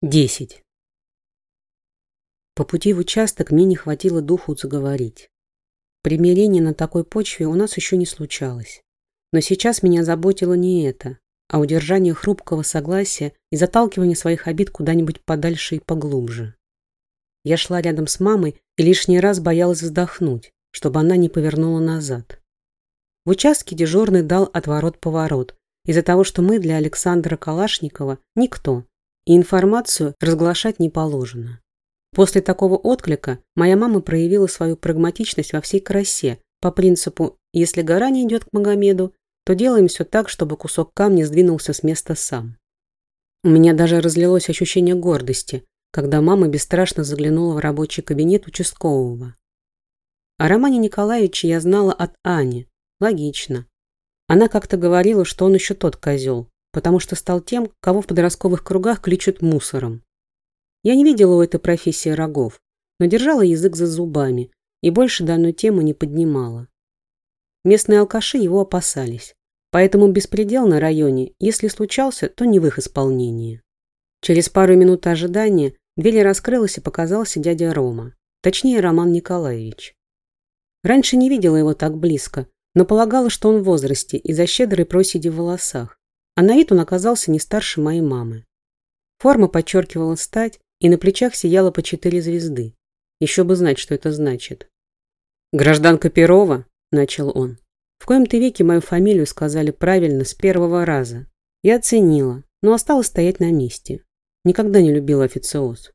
Десять. По пути в участок мне не хватило духу заговорить. Примирение на такой почве у нас еще не случалось. Но сейчас меня заботило не это, а удержание хрупкого согласия и заталкивание своих обид куда-нибудь подальше и поглубже. Я шла рядом с мамой и лишний раз боялась вздохнуть, чтобы она не повернула назад. В участке дежурный дал отворот-поворот из-за того, что мы для Александра Калашникова никто, и информацию разглашать не положено. После такого отклика моя мама проявила свою прагматичность во всей красе, по принципу «если гора не идет к Магомеду, то делаем все так, чтобы кусок камня сдвинулся с места сам». У меня даже разлилось ощущение гордости, когда мама бесстрашно заглянула в рабочий кабинет участкового. О Романе Николаевиче я знала от Ани. Логично. Она как-то говорила, что он еще тот козел, потому что стал тем, кого в подростковых кругах кличут мусором. Я не видела у этой профессии рогов, но держала язык за зубами и больше данную тему не поднимала. Местные алкаши его опасались, поэтому беспредел на районе, если случался, то не в их исполнении. Через пару минут ожидания дверь раскрылась и показался дядя Рома, точнее Роман Николаевич. Раньше не видела его так близко, но полагала, что он в возрасте из-за щедрой проседи в волосах а на вид он оказался не старше моей мамы. Форма подчеркивала стать, и на плечах сияло по четыре звезды. Еще бы знать, что это значит. «Гражданка Перова», – начал он. В коем-то веке мою фамилию сказали правильно с первого раза. Я оценила, но осталась стоять на месте. Никогда не любила официоз.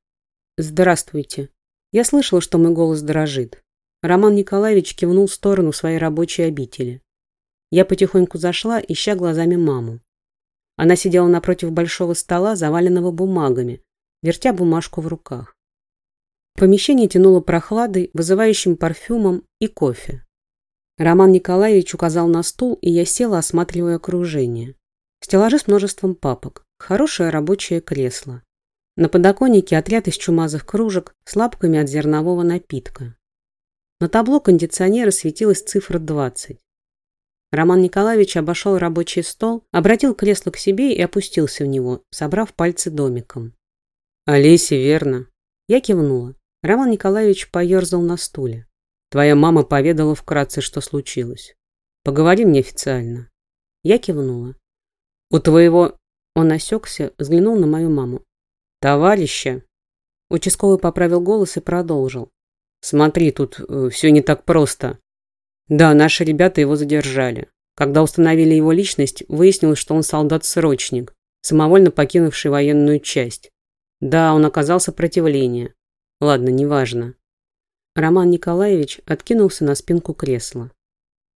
«Здравствуйте. Я слышала, что мой голос дрожит». Роман Николаевич кивнул в сторону своей рабочей обители. Я потихоньку зашла, ища глазами маму. Она сидела напротив большого стола, заваленного бумагами, вертя бумажку в руках. Помещение тянуло прохладой, вызывающим парфюмом и кофе. Роман Николаевич указал на стул, и я села, осматривая окружение. Стеллажи с множеством папок, хорошее рабочее кресло. На подоконнике отряд из чумазых кружек с лапками от зернового напитка. На табло кондиционера светилась цифра 20. Роман Николаевич обошел рабочий стол, обратил кресло к себе и опустился в него, собрав пальцы домиком. «Олеся, верно?» Я кивнула. Роман Николаевич поерзал на стуле. «Твоя мама поведала вкратце, что случилось. Поговори мне официально». Я кивнула. «У твоего...» Он осекся, взглянул на мою маму. «Товарища?» Участковый поправил голос и продолжил. «Смотри, тут э, все не так просто. Да, наши ребята его задержали. Когда установили его личность, выяснилось, что он солдат-срочник, самовольно покинувший военную часть. Да, он оказал сопротивление. Ладно, неважно. Роман Николаевич откинулся на спинку кресла.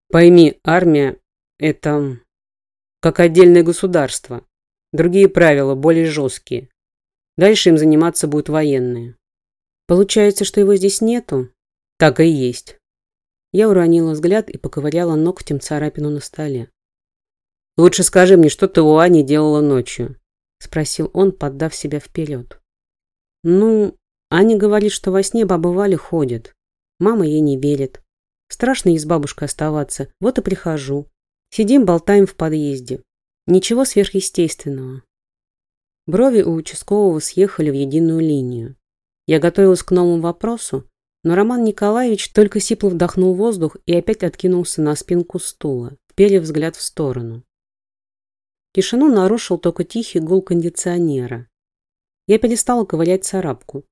Пойми, армия – это как отдельное государство. Другие правила, более жесткие. Дальше им заниматься будут военные. Получается, что его здесь нету? Так и есть. Я уронила взгляд и поковыряла ногтем царапину на столе. «Лучше скажи мне, что ты у Ани делала ночью?» – спросил он, поддав себя вперед. «Ну, Аня говорит, что во сне бабы Вали ходят. Мама ей не верит. Страшно ей с бабушкой оставаться, вот и прихожу. Сидим, болтаем в подъезде. Ничего сверхъестественного». Брови у участкового съехали в единую линию. Я готовилась к новому вопросу, но Роман Николаевич только сипло вдохнул воздух и опять откинулся на спинку стула, вперев взгляд в сторону. Тишину нарушил только тихий гул кондиционера. Я перестала ковырять царапку.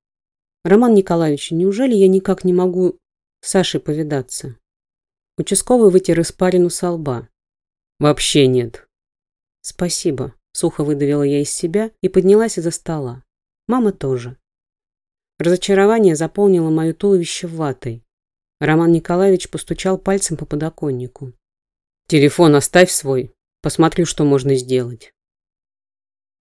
«Роман Николаевич, неужели я никак не могу с Сашей повидаться?» Участковый вытер испарину со лба. «Вообще нет». «Спасибо», — сухо выдавила я из себя и поднялась из-за стола. Мама тоже. Разочарование заполнило мое туловище ватой. Роман Николаевич постучал пальцем по подоконнику. «Телефон оставь свой. Посмотрю, что можно сделать».